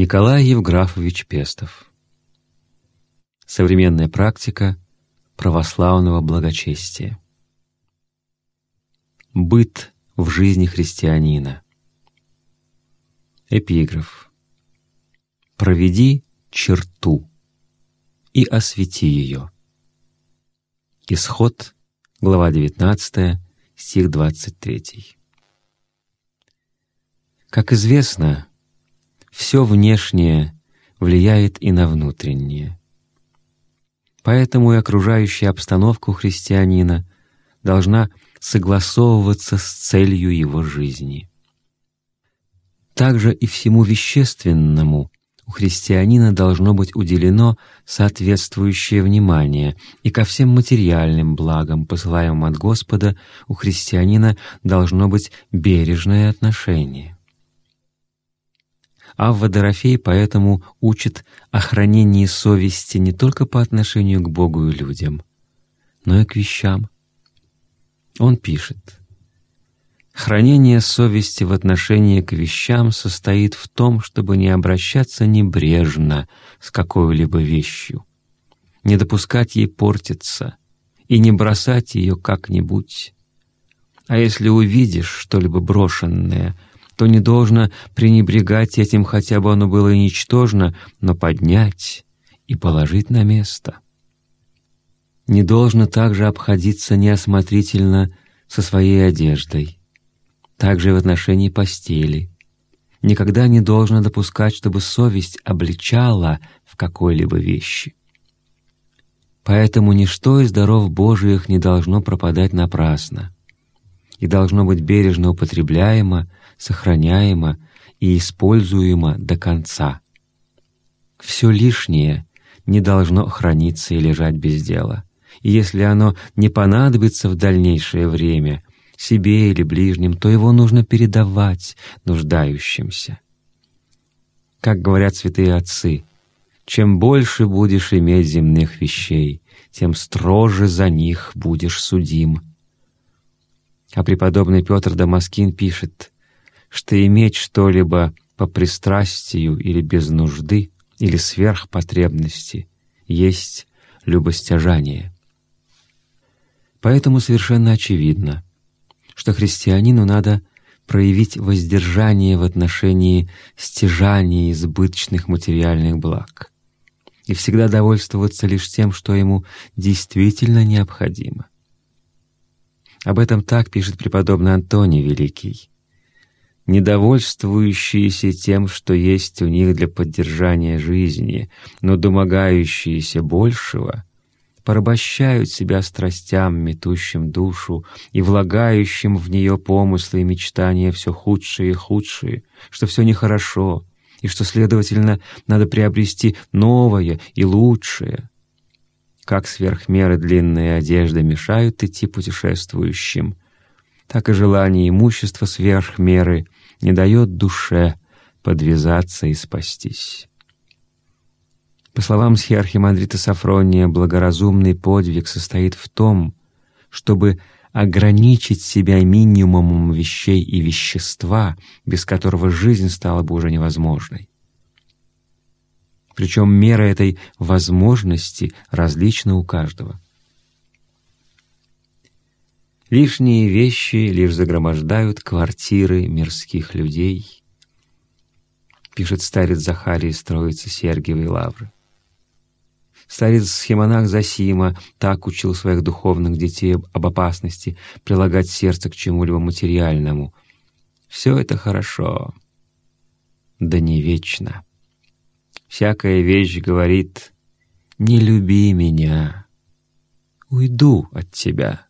Николай Евграфович Пестов Современная практика православного благочестия Быт в жизни христианина Эпиграф «Проведи черту и освети ее». Исход, глава 19, стих 23. Как известно, все внешнее влияет и на внутреннее. Поэтому и окружающая обстановка у христианина должна согласовываться с целью его жизни. Также и всему вещественному у христианина должно быть уделено соответствующее внимание, и ко всем материальным благам, посылаемым от Господа, у христианина должно быть бережное отношение. Авва Дорофей поэтому учит о хранении совести не только по отношению к Богу и людям, но и к вещам. Он пишет, «Хранение совести в отношении к вещам состоит в том, чтобы не обращаться небрежно с какой-либо вещью, не допускать ей портиться и не бросать ее как-нибудь. А если увидишь что-либо брошенное — то не должно пренебрегать этим, хотя бы оно было и ничтожно, но поднять и положить на место. Не должно также обходиться неосмотрительно со своей одеждой, также в отношении постели. Никогда не должно допускать, чтобы совесть обличала в какой-либо вещи. Поэтому ничто из даров Божиих не должно пропадать напрасно и должно быть бережно употребляемо сохраняемо и используемо до конца. Все лишнее не должно храниться и лежать без дела. И если оно не понадобится в дальнейшее время себе или ближним, то его нужно передавать нуждающимся. Как говорят святые отцы, чем больше будешь иметь земных вещей, тем строже за них будешь судим. А преподобный Петр Дамаскин пишет, что иметь что-либо по пристрастию или без нужды, или сверхпотребности, есть любостяжание. Поэтому совершенно очевидно, что христианину надо проявить воздержание в отношении стяжания избыточных материальных благ и всегда довольствоваться лишь тем, что ему действительно необходимо. Об этом так пишет преподобный Антоний Великий недовольствующиеся тем, что есть у них для поддержания жизни, но домогающиеся большего, порабощают себя страстям, метущим душу и влагающим в нее помыслы и мечтания все худшие и худшие, что все нехорошо, и что, следовательно, надо приобрести новое и лучшее. Как сверхмеры длинные одежды мешают идти путешествующим, так и желание имущества сверх меры не дает душе подвязаться и спастись. По словам схиархимандрита Сафрония, благоразумный подвиг состоит в том, чтобы ограничить себя минимумом вещей и вещества, без которого жизнь стала бы уже невозможной. Причем мера этой возможности различна у каждого. Лишние вещи лишь загромождают квартиры мирских людей, пишет старец Захарий Троицы Сергиевой Лавры. Старец Схемонах Засима так учил своих духовных детей об опасности прилагать сердце к чему-либо материальному. Все это хорошо, да не вечно. Всякая вещь говорит «Не люби меня, уйду от тебя».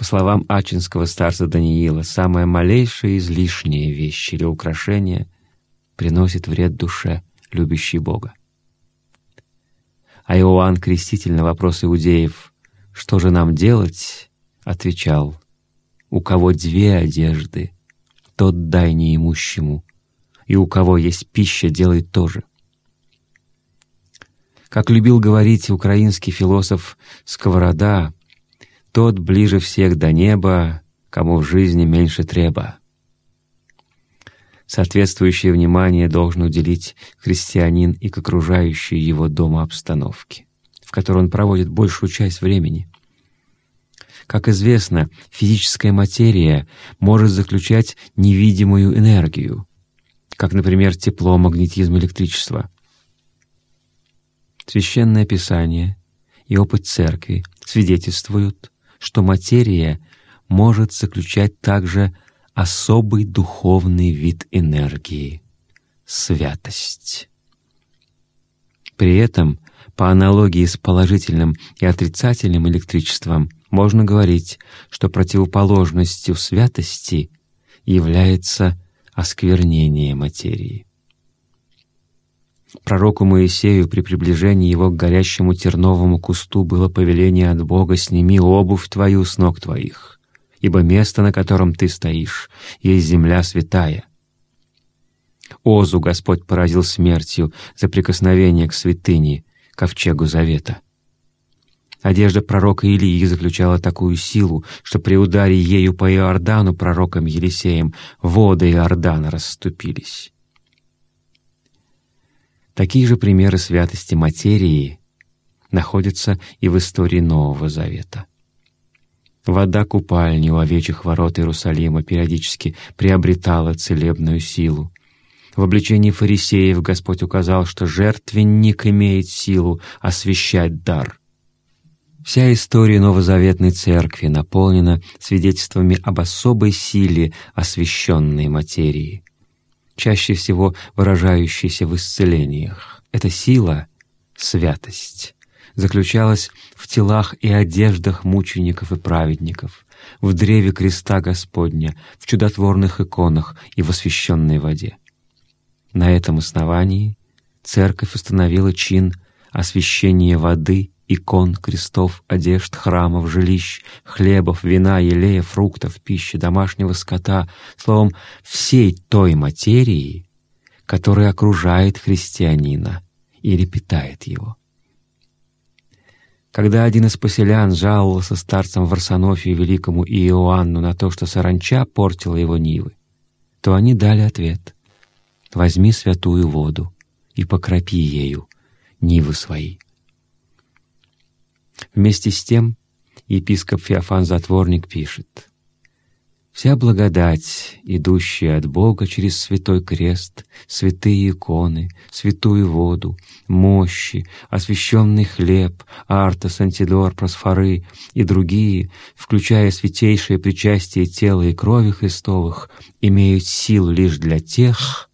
По словам ачинского старца Даниила, самая малейшая излишняя вещь или украшение приносит вред душе, любящей Бога. А Иоанн Креститель на вопрос иудеев «Что же нам делать?» отвечал «У кого две одежды, тот дай неимущему, и у кого есть пища, делай то же». Как любил говорить украинский философ Сковорода, тот ближе всех до неба, кому в жизни меньше треба. Соответствующее внимание должен уделить христианин и к окружающей его дома обстановке, в которой он проводит большую часть времени. Как известно, физическая материя может заключать невидимую энергию, как, например, тепло, магнетизм, электричество. Священное Писание и опыт Церкви свидетельствуют, что материя может заключать также особый духовный вид энергии — святость. При этом, по аналогии с положительным и отрицательным электричеством, можно говорить, что противоположностью святости является осквернение материи. Пророку Моисею при приближении его к горящему терновому кусту было повеление от Бога «Сними обувь твою с ног твоих» ибо место, на котором ты стоишь, есть земля святая. Озу Господь поразил смертью за прикосновение к святыне, ковчегу завета. Одежда пророка Илии заключала такую силу, что при ударе ею по Иордану пророком Елисеем воды Иордана расступились. Такие же примеры святости материи находятся и в истории Нового Завета. Вода купальни у овечьих ворот Иерусалима периодически приобретала целебную силу. В обличении фарисеев Господь указал, что жертвенник имеет силу освящать дар. Вся история Новозаветной Церкви наполнена свидетельствами об особой силе освященной материи, чаще всего выражающейся в исцелениях. Эта сила — святость заключалась в телах и одеждах мучеников и праведников, в древе креста Господня, в чудотворных иконах и в освященной воде. На этом основании Церковь установила чин освящения воды, икон, крестов, одежд, храмов, жилищ, хлебов, вина, елея, фруктов, пищи, домашнего скота, словом, всей той материи, которая окружает христианина или питает его. Когда один из поселян жаловался старцам Варсонофию Великому и Иоанну на то, что саранча портила его нивы, то они дали ответ «Возьми святую воду и покропи ею нивы свои». Вместе с тем епископ Феофан Затворник пишет Вся благодать, идущая от Бога через святой крест, святые иконы, святую воду, мощи, освященный хлеб, артас, антидор, просфоры и другие, включая святейшее причастие тела и крови Христовых, имеют силу лишь для тех,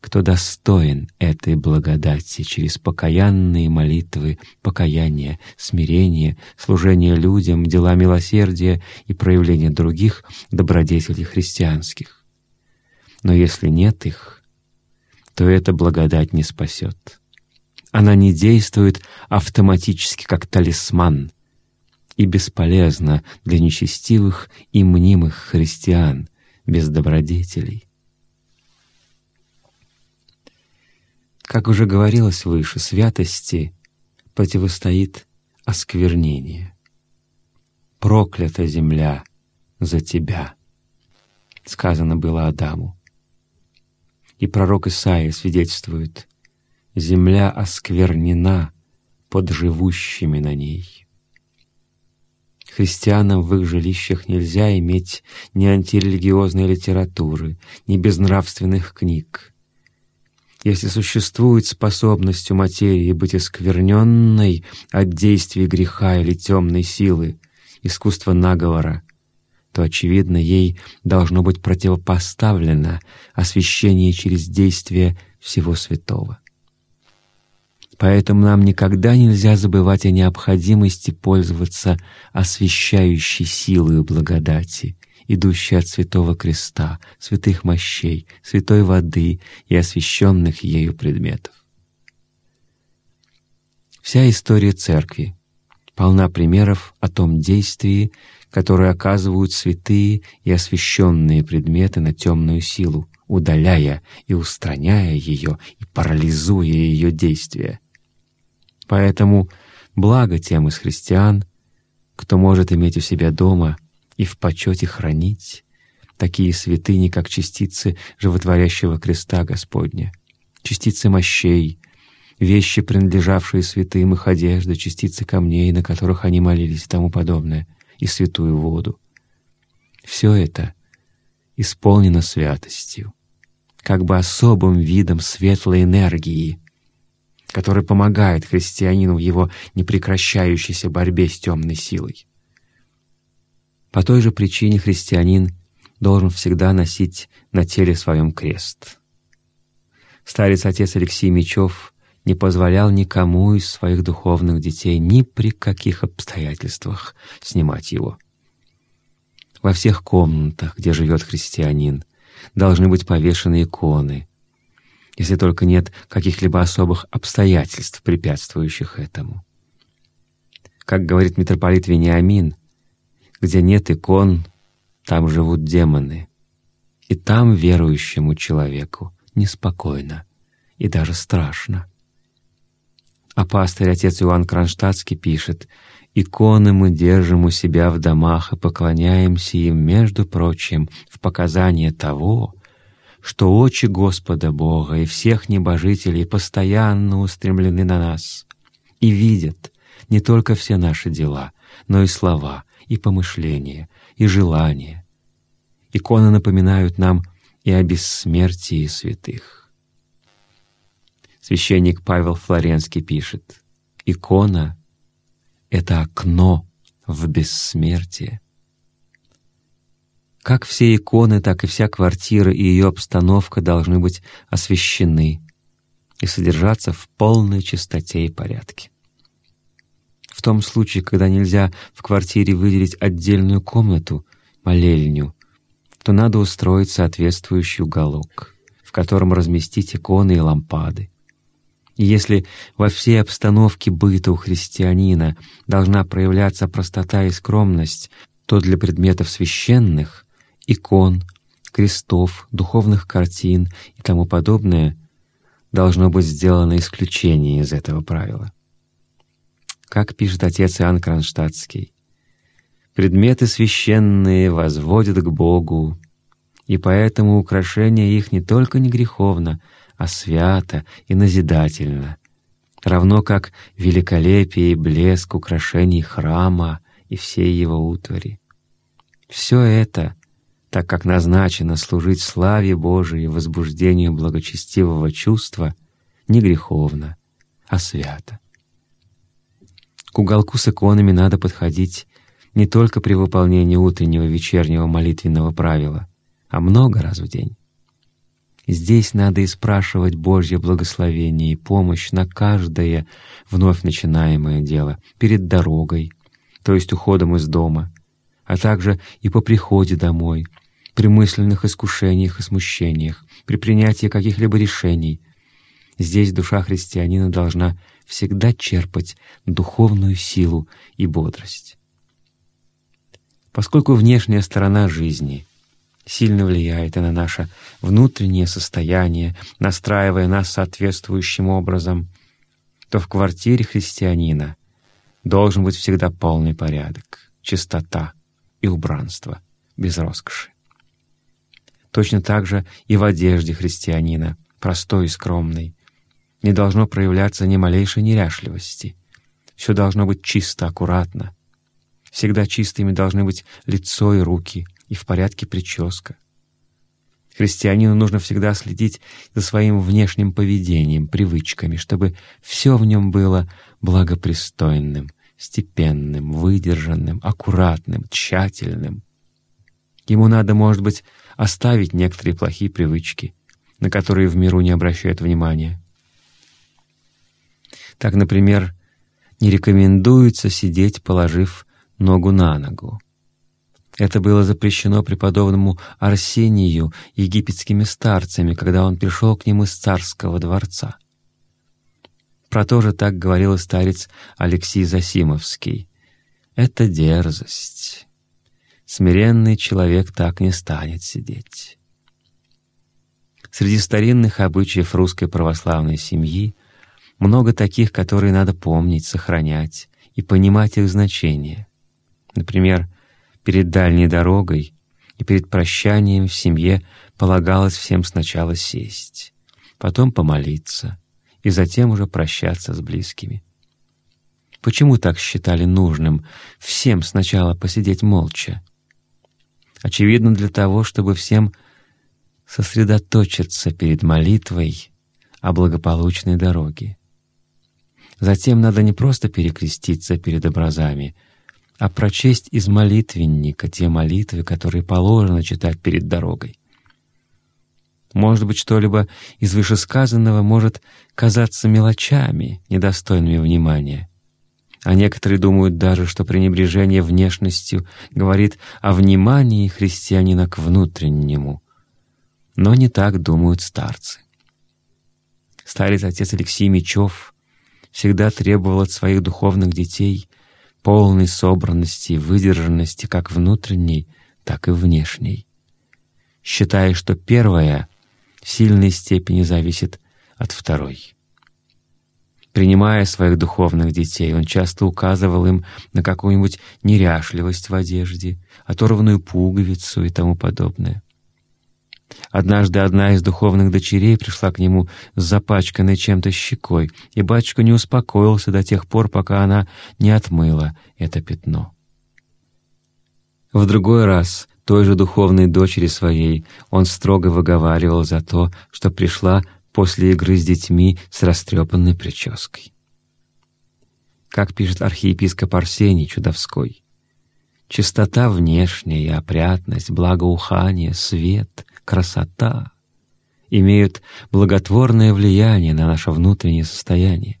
кто достоин этой благодати через покаянные молитвы, покаяние, смирение, служение людям, дела милосердия и проявление других добродетелей христианских. Но если нет их, то эта благодать не спасет. Она не действует автоматически как талисман и бесполезна для нечестивых и мнимых христиан без добродетелей. Как уже говорилось выше, святости противостоит осквернение. «Проклята земля за тебя», — сказано было Адаму. И пророк Исаия свидетельствует, «Земля осквернена под живущими на ней». Христианам в их жилищах нельзя иметь ни антирелигиозной литературы, ни безнравственных книг, если существует способность у материи быть оскверненной от действий греха или темной силы, искусства наговора, то, очевидно, ей должно быть противопоставлено освящение через действие всего святого. Поэтому нам никогда нельзя забывать о необходимости пользоваться освящающей силой благодати, идущий от Святого Креста, святых мощей, святой воды и освященных ею предметов. Вся история Церкви полна примеров о том действии, которое оказывают святые и освященные предметы на темную силу, удаляя и устраняя ее и парализуя ее действия. Поэтому благо тем из христиан, кто может иметь у себя дома — и в почете хранить такие святыни, как частицы животворящего креста Господня, частицы мощей, вещи, принадлежавшие святым, их одежда, частицы камней, на которых они молились и тому подобное, и святую воду. Все это исполнено святостью, как бы особым видом светлой энергии, который помогает христианину в его непрекращающейся борьбе с темной силой. По той же причине христианин должен всегда носить на теле своем крест. Старец-отец Алексей Мечев не позволял никому из своих духовных детей ни при каких обстоятельствах снимать его. Во всех комнатах, где живет христианин, должны быть повешены иконы, если только нет каких-либо особых обстоятельств, препятствующих этому. Как говорит митрополит Вениамин, где нет икон, там живут демоны, и там верующему человеку неспокойно и даже страшно. А пастырь отец Иоанн Кронштадтский пишет, «Иконы мы держим у себя в домах и поклоняемся им, между прочим, в показание того, что очи Господа Бога и всех небожителей постоянно устремлены на нас и видят не только все наши дела, но и слова, и помышления, и желания. Иконы напоминают нам и о бессмертии святых. Священник Павел Флоренский пишет, «Икона — это окно в бессмертие». Как все иконы, так и вся квартира и ее обстановка должны быть освящены и содержаться в полной чистоте и порядке. В том случае, когда нельзя в квартире выделить отдельную комнату, молельню, то надо устроить соответствующий уголок, в котором разместить иконы и лампады. И если во всей обстановке быта у христианина должна проявляться простота и скромность, то для предметов священных, икон, крестов, духовных картин и тому подобное должно быть сделано исключение из этого правила. Как пишет отец Иоанн Кронштадтский, «Предметы священные возводят к Богу, и поэтому украшение их не только не греховно, а свято и назидательно, равно как великолепие и блеск украшений храма и всей его утвари. Все это, так как назначено служить славе Божией и возбуждению благочестивого чувства, не греховно, а свято. Уголку с иконами надо подходить не только при выполнении утреннего вечернего молитвенного правила, а много раз в день. Здесь надо и спрашивать Божье благословение и помощь на каждое вновь начинаемое дело, перед дорогой, то есть уходом из дома, а также и по приходе домой, при мысленных искушениях и смущениях, при принятии каких-либо решений. Здесь душа христианина должна всегда черпать духовную силу и бодрость. Поскольку внешняя сторона жизни сильно влияет и на наше внутреннее состояние, настраивая нас соответствующим образом, то в квартире христианина должен быть всегда полный порядок, чистота и убранство, без роскоши. Точно так же и в одежде христианина, простой и скромной, не должно проявляться ни малейшей неряшливости. Все должно быть чисто, аккуратно. Всегда чистыми должны быть лицо и руки, и в порядке прическа. Христианину нужно всегда следить за своим внешним поведением, привычками, чтобы все в нем было благопристойным, степенным, выдержанным, аккуратным, тщательным. Ему надо, может быть, оставить некоторые плохие привычки, на которые в миру не обращают внимания, так, например, не рекомендуется сидеть, положив ногу на ногу. Это было запрещено преподобному Арсению египетскими старцами, когда он пришел к ним из царского дворца. Про то же так говорил и старец Алексей Засимовский. «Это дерзость. Смиренный человек так не станет сидеть». Среди старинных обычаев русской православной семьи — много таких, которые надо помнить, сохранять и понимать их значение. Например, перед дальней дорогой и перед прощанием в семье полагалось всем сначала сесть, потом помолиться и затем уже прощаться с близкими. Почему так считали нужным всем сначала посидеть молча? Очевидно, для того, чтобы всем сосредоточиться перед молитвой о благополучной дороге. Затем надо не просто перекреститься перед образами, а прочесть из молитвенника те молитвы, которые положено читать перед дорогой. Может быть, что-либо из вышесказанного может казаться мелочами, недостойными внимания. А некоторые думают даже, что пренебрежение внешностью говорит о внимании христианина к внутреннему. Но не так думают старцы. Старец отец Алексей Мечев всегда требовал от своих духовных детей полной собранности и выдержанности как внутренней, так и внешней, считая, что первая в сильной степени зависит от второй. Принимая своих духовных детей, он часто указывал им на какую-нибудь неряшливость в одежде, оторванную пуговицу и тому подобное. Однажды одна из духовных дочерей пришла к нему с запачканной чем-то щекой, и батюшка не успокоился до тех пор, пока она не отмыла это пятно. В другой раз той же духовной дочери своей он строго выговаривал за то, что пришла после игры с детьми с растрепанной прической. Как пишет архиепископ Арсений Чудовской, «Чистота внешняя, опрятность, благоухание, свет, красота имеют благотворное влияние на наше внутреннее состояние.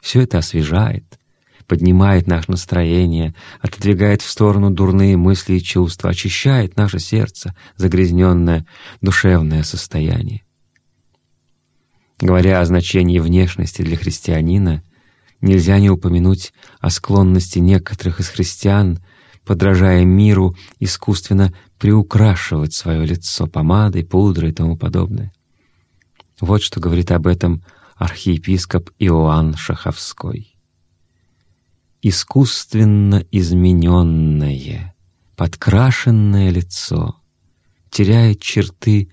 Все это освежает, поднимает наше настроение, отодвигает в сторону дурные мысли и чувства, очищает наше сердце, загрязненное душевное состояние. Говоря о значении внешности для христианина, нельзя не упомянуть о склонности некоторых из христиан подражая миру, искусственно приукрашивать свое лицо помадой, пудрой и тому подобное. Вот что говорит об этом архиепископ Иоанн Шаховской. Искусственно измененное, подкрашенное лицо теряет черты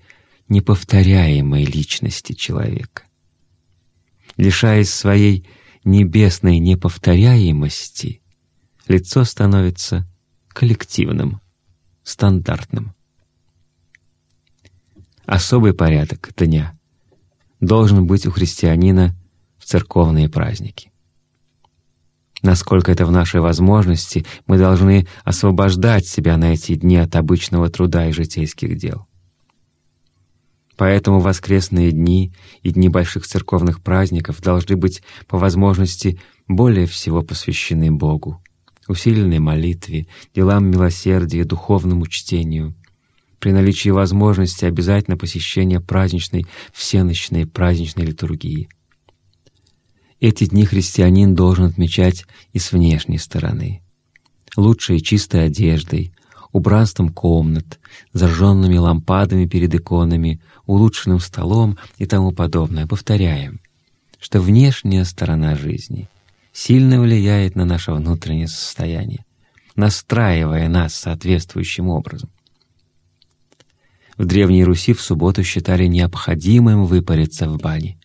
неповторяемой личности человека. Лишаясь своей небесной неповторяемости, лицо становится коллективным, стандартным. Особый порядок дня должен быть у христианина в церковные праздники. Насколько это в нашей возможности, мы должны освобождать себя на эти дни от обычного труда и житейских дел. Поэтому воскресные дни и дни больших церковных праздников должны быть по возможности более всего посвящены Богу, усиленной молитве, делам милосердия, духовному чтению. При наличии возможности обязательно посещение праздничной, всеночной праздничной литургии. Эти дни христианин должен отмечать и с внешней стороны. Лучшей чистой одеждой, убранством комнат, зажженными лампадами перед иконами, улучшенным столом и тому подобное. Повторяем, что внешняя сторона жизни — сильно влияет на наше внутреннее состояние, настраивая нас соответствующим образом. В Древней Руси в субботу считали необходимым выпариться в бане.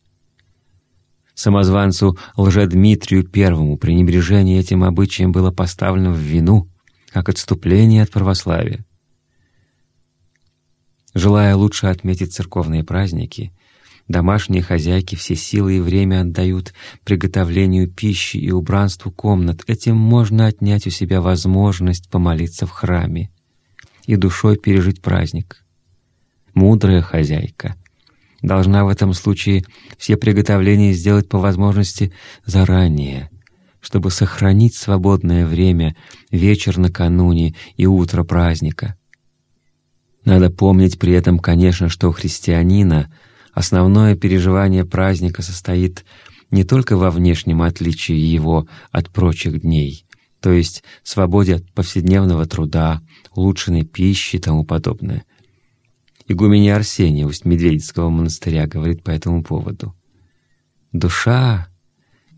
Самозванцу Лжедмитрию Первому пренебрежение этим обычаем было поставлено в вину, как отступление от православия. Желая лучше отметить церковные праздники, Домашние хозяйки все силы и время отдают приготовлению пищи и убранству комнат. Этим можно отнять у себя возможность помолиться в храме и душой пережить праздник. Мудрая хозяйка должна в этом случае все приготовления сделать по возможности заранее, чтобы сохранить свободное время, вечер накануне и утро праздника. Надо помнить при этом, конечно, что у христианина — Основное переживание праздника состоит не только во внешнем отличии его от прочих дней, то есть свободе от повседневного труда, улучшенной пищи и тому подобное. Игуменя Арсения Усть-Медведицкого монастыря говорит по этому поводу. «Душа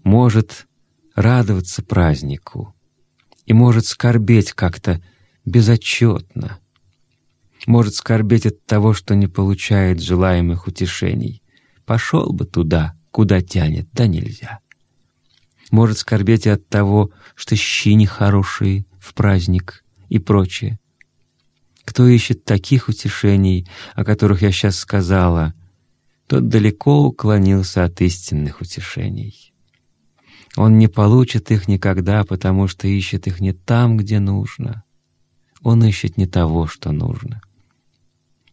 может радоваться празднику и может скорбеть как-то безотчетно, может скорбеть от того, что не получает желаемых утешений. Пошел бы туда, куда тянет, да нельзя. Может скорбеть и от того, что щи нехорошие в праздник и прочее. Кто ищет таких утешений, о которых я сейчас сказала, тот далеко уклонился от истинных утешений. Он не получит их никогда, потому что ищет их не там, где нужно. Он ищет не того, что нужно.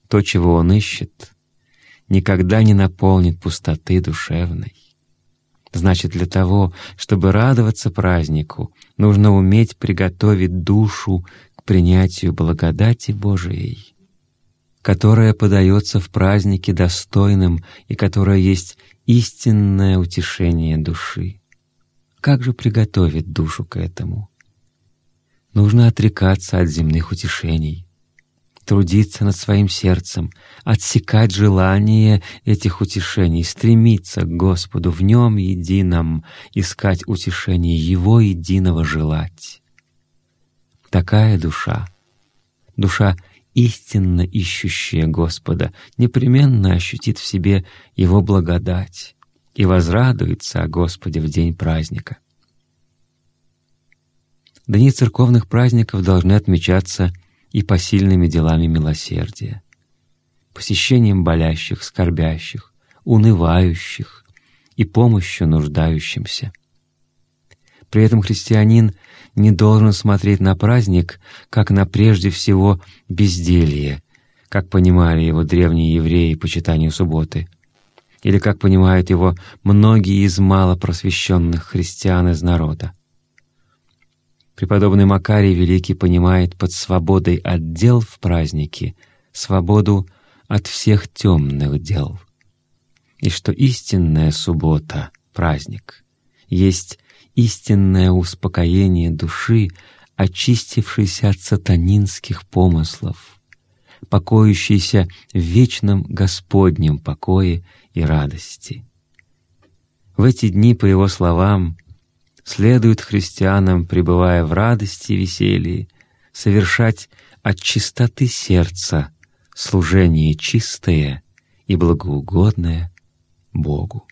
То, чего он ищет, никогда не наполнит пустоты душевной. Значит, для того, чтобы радоваться празднику, нужно уметь приготовить душу к принятию благодати Божией, которая подается в празднике достойным и которая есть истинное утешение души. Как же приготовить душу к этому? Нужно отрекаться от земных утешений, трудиться над своим сердцем, отсекать желание этих утешений, стремиться к Господу в Нем едином, искать утешение Его единого желать. Такая душа, душа истинно ищущая Господа, непременно ощутит в себе Его благодать и возрадуется о Господе в день праздника. Дни церковных праздников должны отмечаться и посильными делами милосердия, посещением болящих, скорбящих, унывающих и помощью нуждающимся. При этом христианин не должен смотреть на праздник как на прежде всего безделье, как понимали его древние евреи по читанию субботы, или как понимают его многие из малопросвещенных христиан из народа. Преподобный Макарий Великий понимает под свободой от дел в празднике свободу от всех темных дел, и что истинная суббота, праздник, есть истинное успокоение души, очистившейся от сатанинских помыслов, покоящейся в вечном Господнем покое и радости. В эти дни, по его словам, следует христианам, пребывая в радости и веселье, совершать от чистоты сердца служение чистое и благоугодное Богу.